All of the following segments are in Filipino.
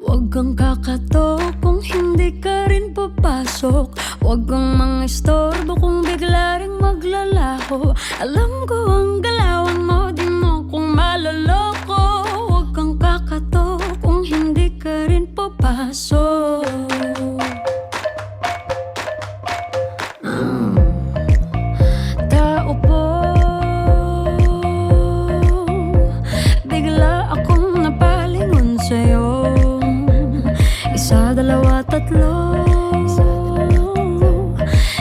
Huwag kang kakatok kung hindi ka rin papasok. Huwag kang mga istorbo kung bigla rin maglalaho Alam ko ang galawan Isa, dalawa, tatlo.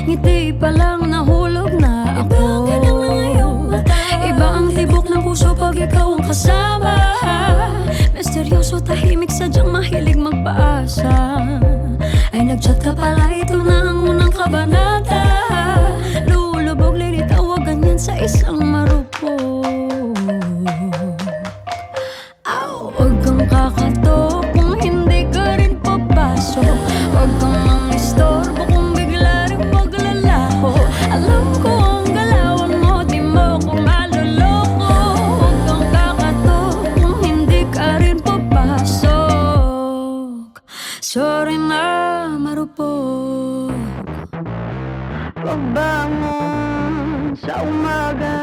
Ngiti pa lang nahulog na ako. Iba ang tibok ng puso pag ikaw ang kasama. Misteryoso, tahimik, sadyang mahilig magpaasa Ay nagchat ka pala, ito na ang unang kabanata Sorry na marupok. Pagbangon sa umaga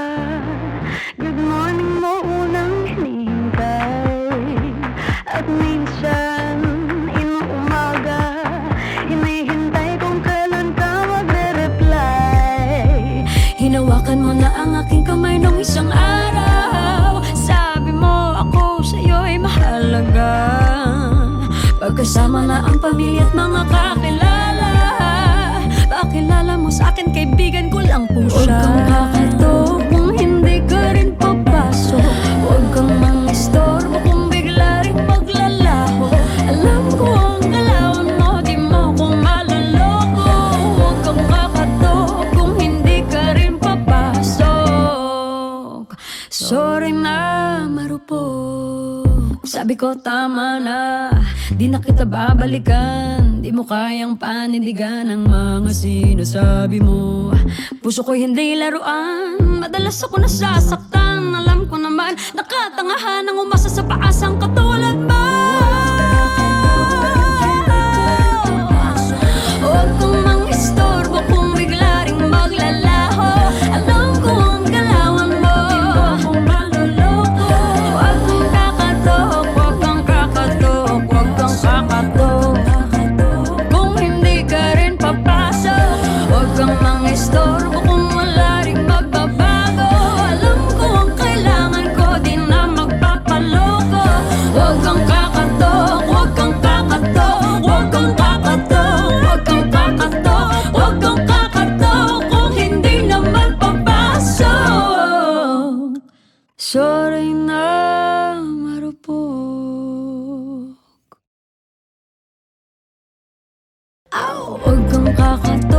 Pagkasama na ang pamilya at mga kakilala. Pakilala mo sa akin, kaibigan ko lang po siya. Huwag kang Sabi ko tama na Di na kita babalikan Di mo kayang panindigan Ang mga sinasabi mo. Puso ko'y hindi laruan Madalas ako nasasaktan Alam ko naman Nakatangahan ang umasa sa paasang katulad Sorry na marupok. Huwag kang kakatok